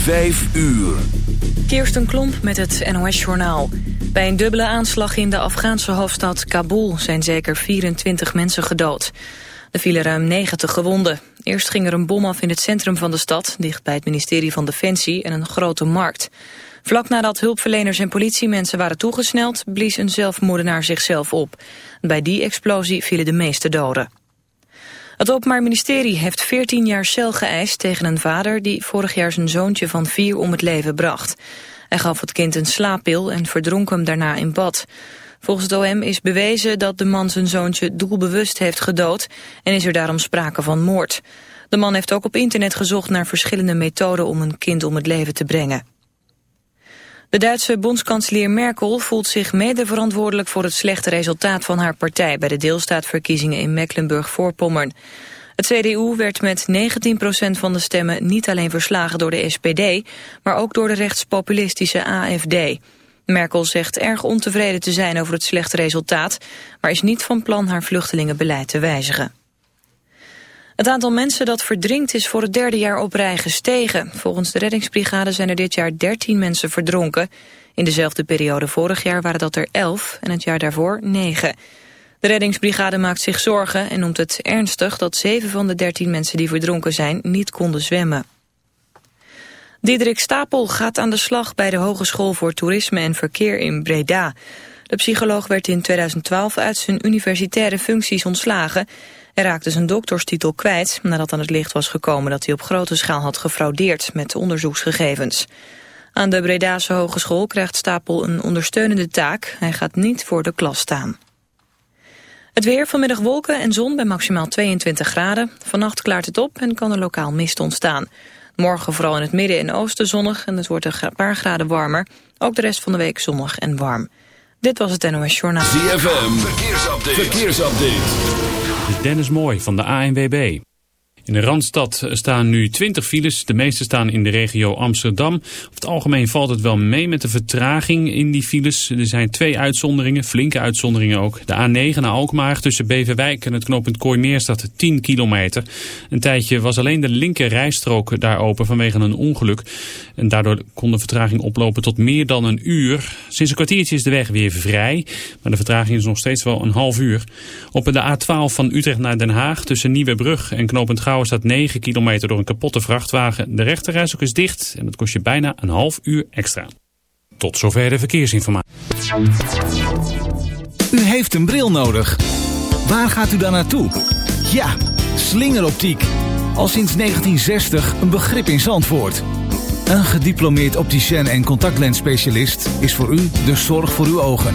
Vijf uur. Kirsten Klomp met het NOS-journaal. Bij een dubbele aanslag in de Afghaanse hoofdstad Kabul zijn zeker 24 mensen gedood. Er vielen ruim 90 gewonden. Eerst ging er een bom af in het centrum van de stad, dicht bij het ministerie van Defensie en een grote markt. Vlak nadat hulpverleners en politiemensen waren toegesneld, blies een zelfmoordenaar zichzelf op. Bij die explosie vielen de meeste doden. Het Openbaar Ministerie heeft 14 jaar cel geëist tegen een vader die vorig jaar zijn zoontje van vier om het leven bracht. Hij gaf het kind een slaappil en verdronk hem daarna in bad. Volgens het OM is bewezen dat de man zijn zoontje doelbewust heeft gedood en is er daarom sprake van moord. De man heeft ook op internet gezocht naar verschillende methoden om een kind om het leven te brengen. De Duitse bondskanselier Merkel voelt zich mede verantwoordelijk voor het slechte resultaat van haar partij bij de deelstaatverkiezingen in Mecklenburg-Voorpommern. Het CDU werd met 19% van de stemmen niet alleen verslagen door de SPD, maar ook door de rechtspopulistische AFD. Merkel zegt erg ontevreden te zijn over het slechte resultaat, maar is niet van plan haar vluchtelingenbeleid te wijzigen. Het aantal mensen dat verdrinkt is voor het derde jaar op rij gestegen. Volgens de reddingsbrigade zijn er dit jaar 13 mensen verdronken. In dezelfde periode vorig jaar waren dat er 11 en het jaar daarvoor 9. De reddingsbrigade maakt zich zorgen en noemt het ernstig dat 7 van de 13 mensen die verdronken zijn niet konden zwemmen. Diederik Stapel gaat aan de slag bij de Hogeschool voor Toerisme en Verkeer in Breda. De psycholoog werd in 2012 uit zijn universitaire functies ontslagen hij raakte zijn dokterstitel kwijt nadat aan het licht was gekomen dat hij op grote schaal had gefraudeerd met onderzoeksgegevens. Aan de Bredase Hogeschool krijgt Stapel een ondersteunende taak. Hij gaat niet voor de klas staan. Het weer, vanmiddag wolken en zon bij maximaal 22 graden. Vannacht klaart het op en kan er lokaal mist ontstaan. Morgen vooral in het midden en oosten zonnig en het wordt een paar graden warmer. Ook de rest van de week zonnig en warm. Dit was het NOS Journaal. ZFM, verkeersupdate. verkeersupdate. Dennis Mooi van de ANWB. In de Randstad staan nu 20 files. De meeste staan in de regio Amsterdam. Op het algemeen valt het wel mee met de vertraging in die files. Er zijn twee uitzonderingen, flinke uitzonderingen ook. De A9 naar Alkmaar tussen Beverwijk en het knooppunt Kooimeer staat 10 kilometer. Een tijdje was alleen de linker rijstrook daar open vanwege een ongeluk. En daardoor kon de vertraging oplopen tot meer dan een uur. Sinds een kwartiertje is de weg weer vrij. Maar de vertraging is nog steeds wel een half uur. Op de A12 van Utrecht naar Den Haag tussen Nieuwebrug en knooppunt Gouwen staat 9 kilometer door een kapotte vrachtwagen. De rechterreis ook is dicht en dat kost je bijna een half uur extra. Tot zover de verkeersinformatie. U heeft een bril nodig. Waar gaat u dan naartoe? Ja, slingeroptiek. Al sinds 1960 een begrip in Zandvoort. Een gediplomeerd opticien en contactlensspecialist is voor u de zorg voor uw ogen.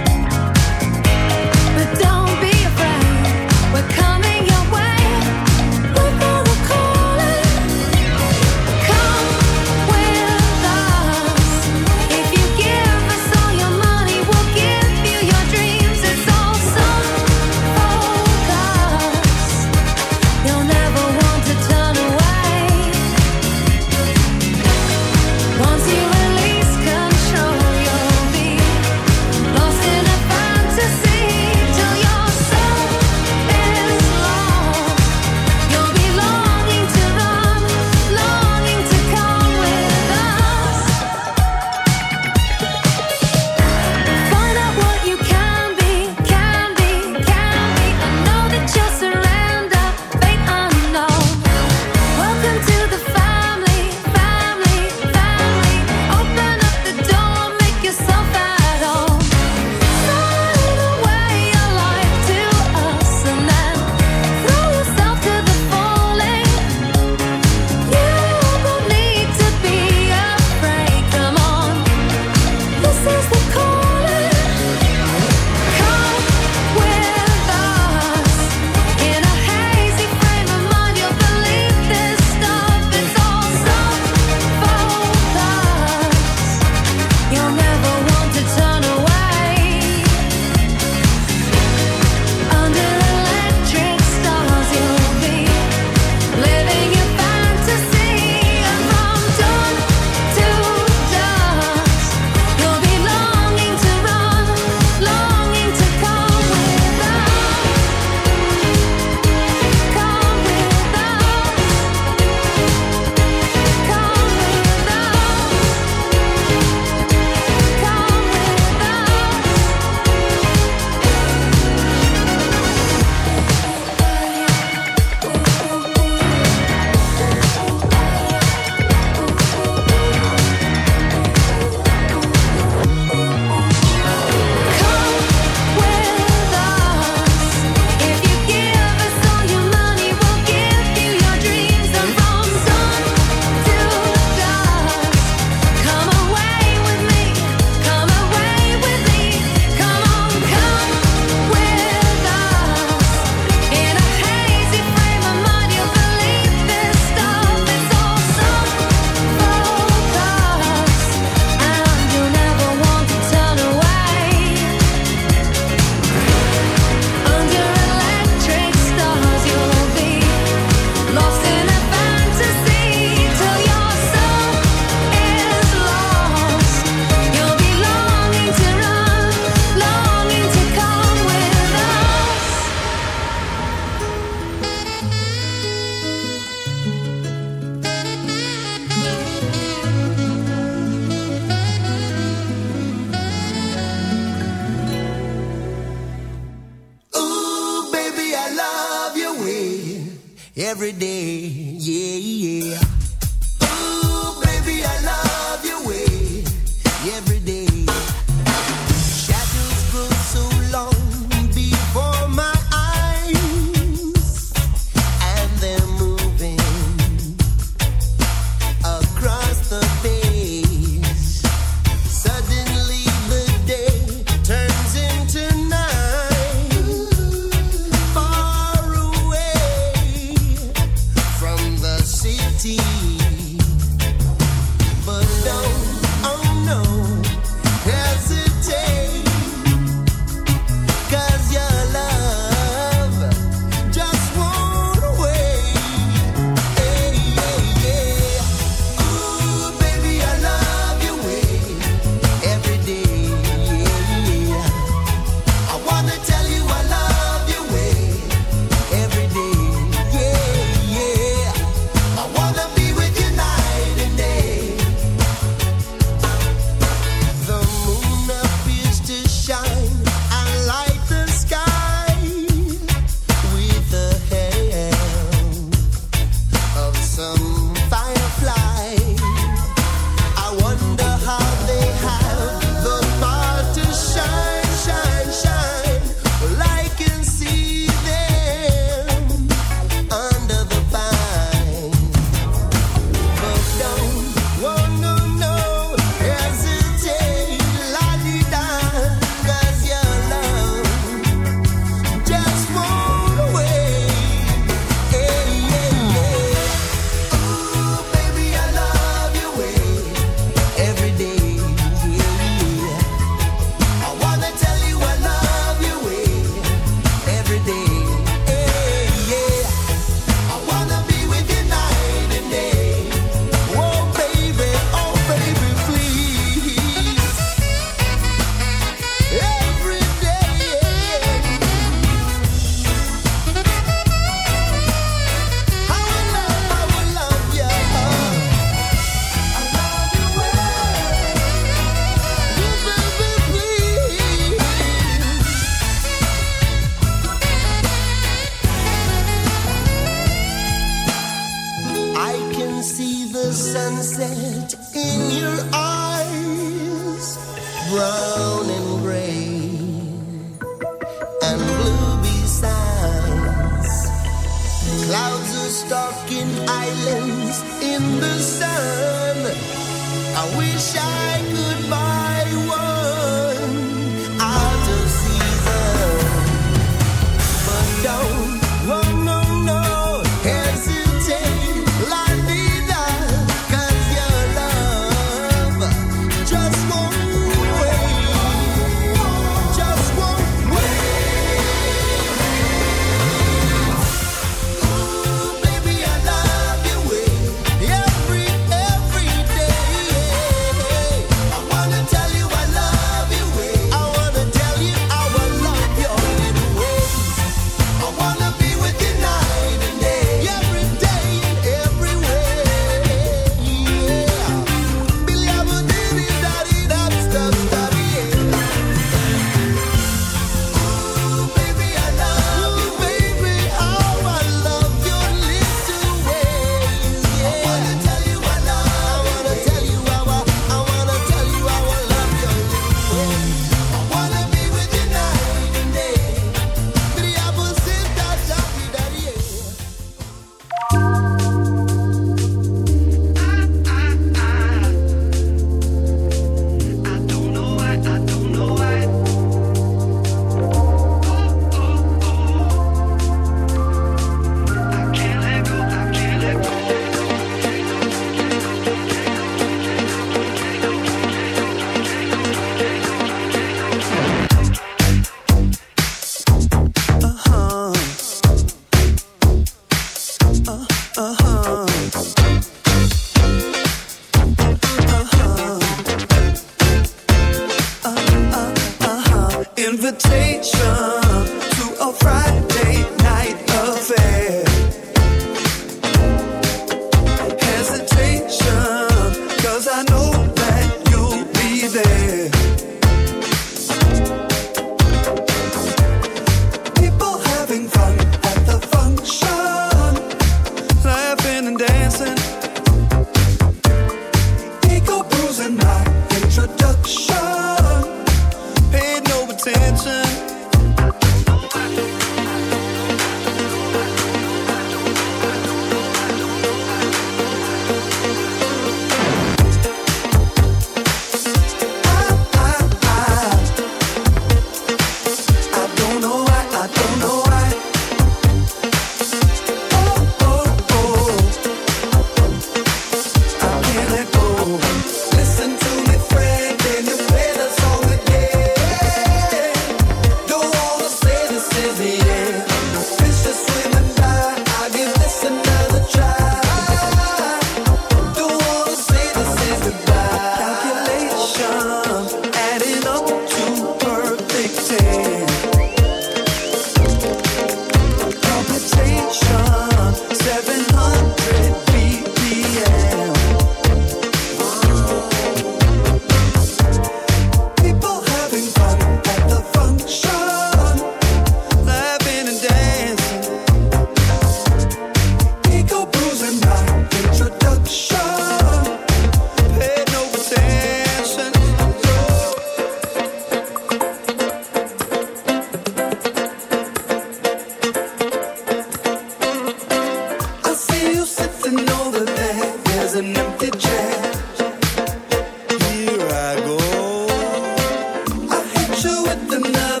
love.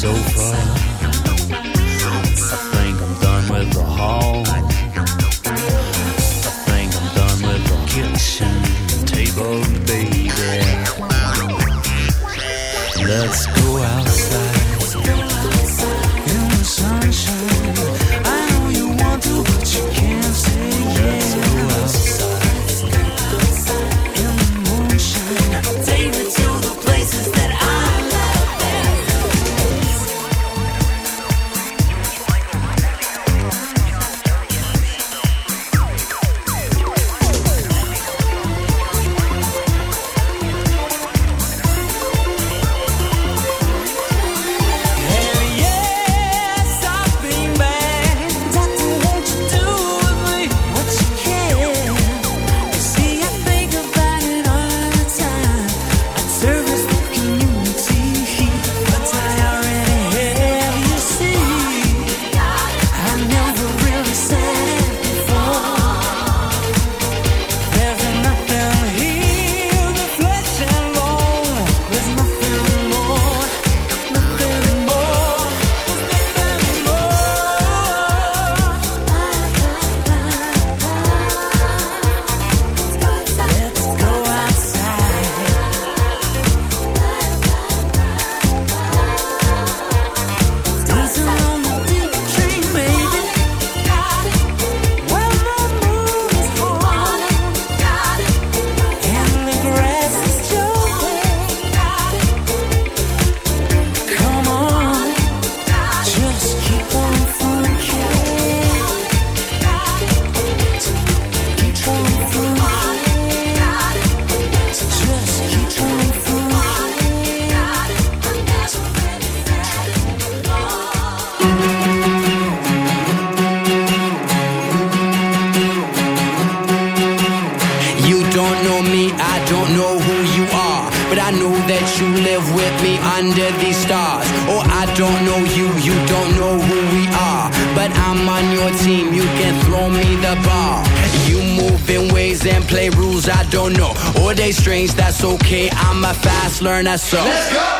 so far. strings, that's okay. I'm a fast learner, so. Let's go!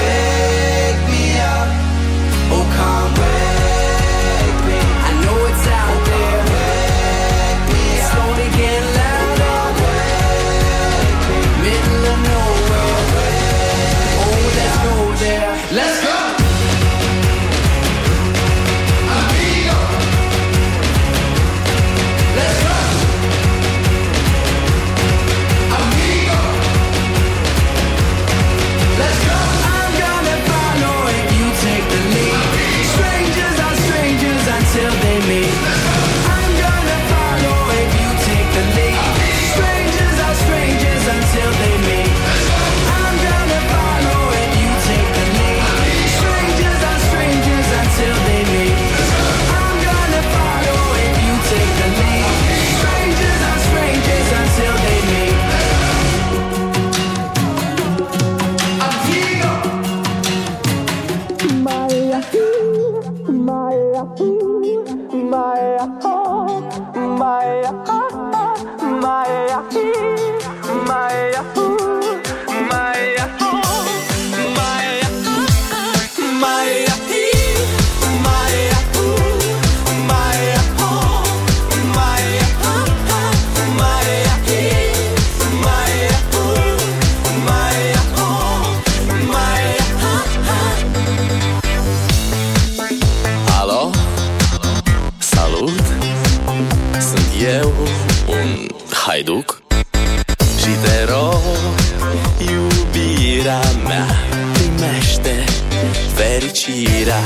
fericirea.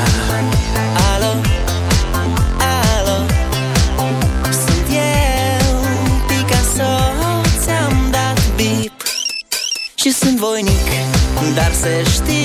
Alo, alo Sunt eu, Picasso Ți-am dat bip. Și sunt voinic Dar să știi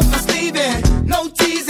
up for sleeping. No teasing.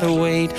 gotta wait.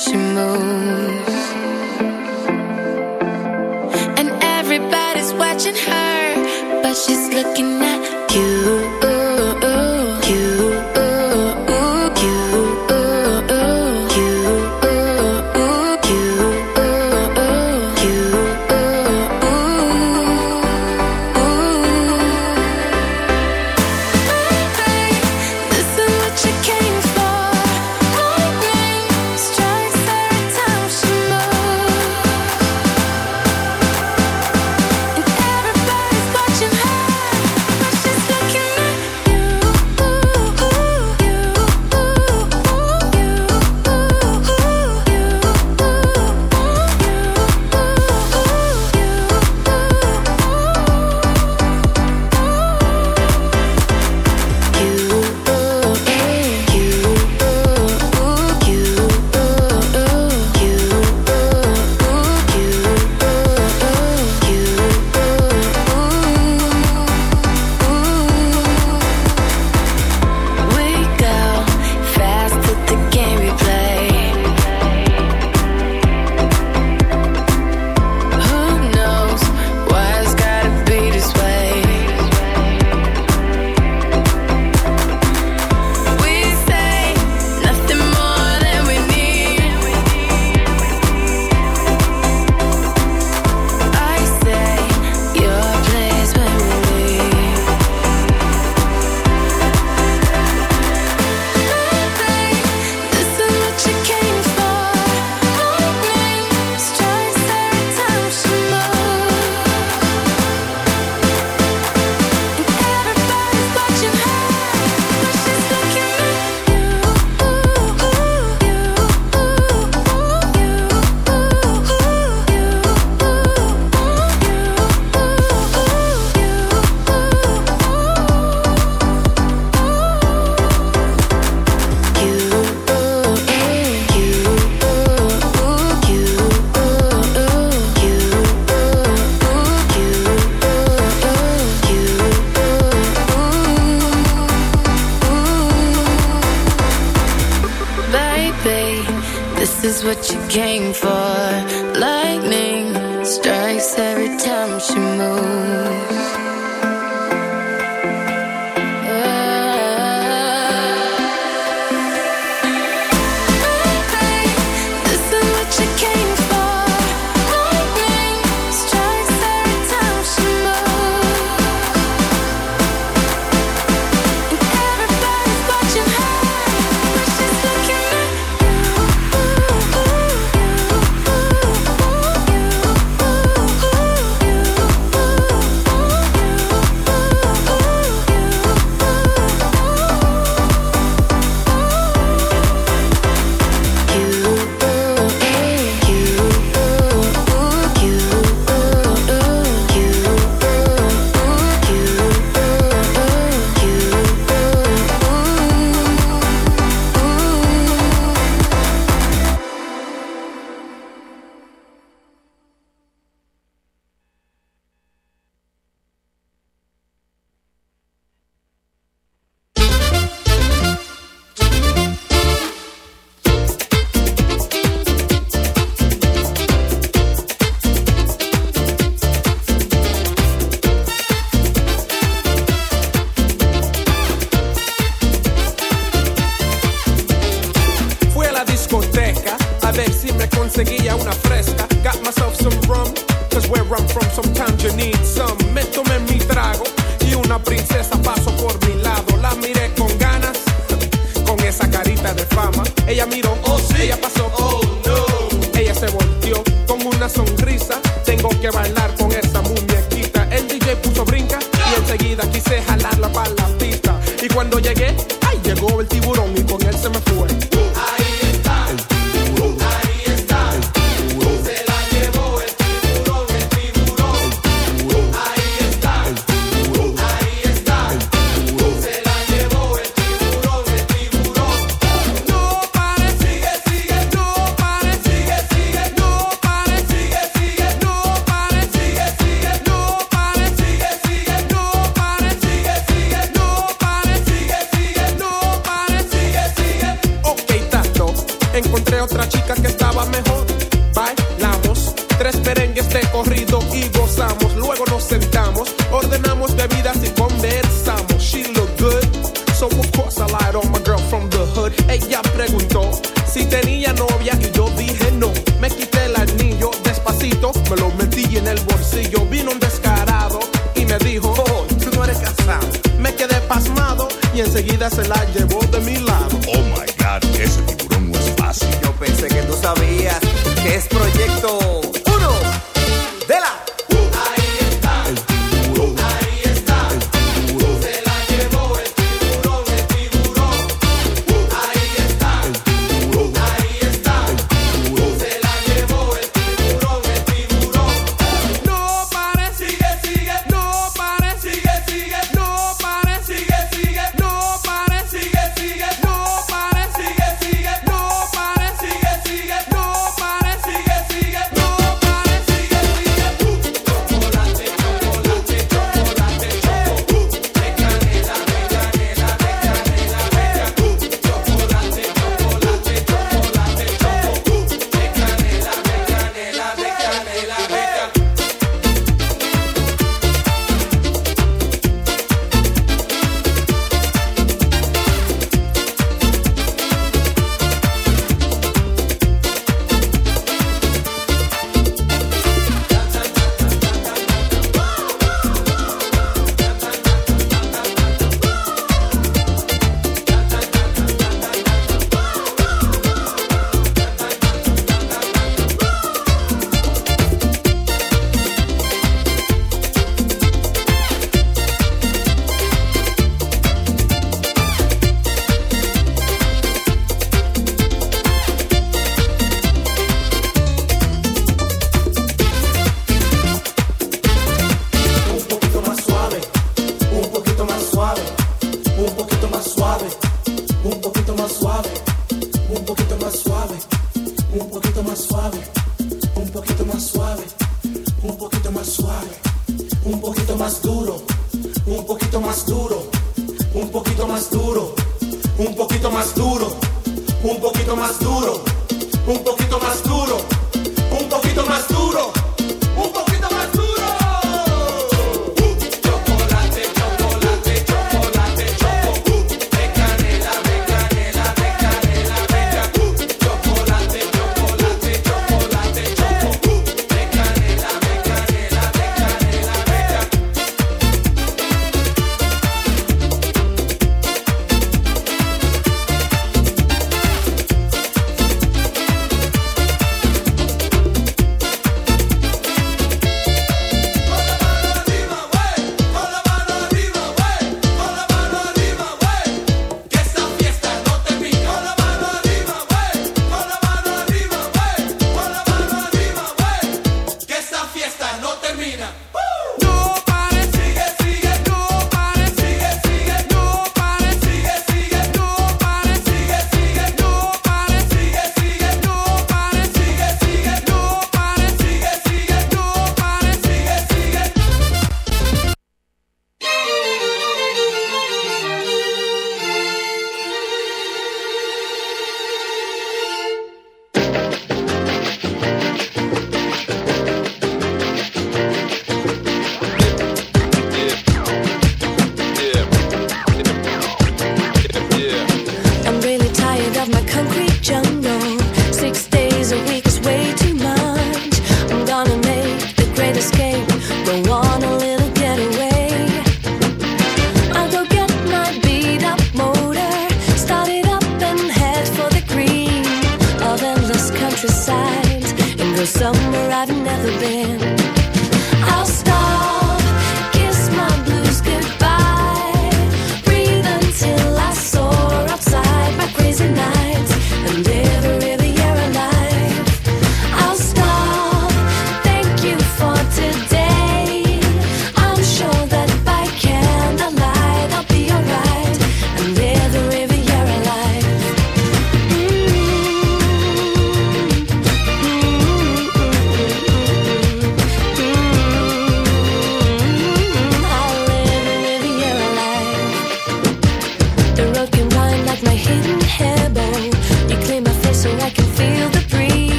什么？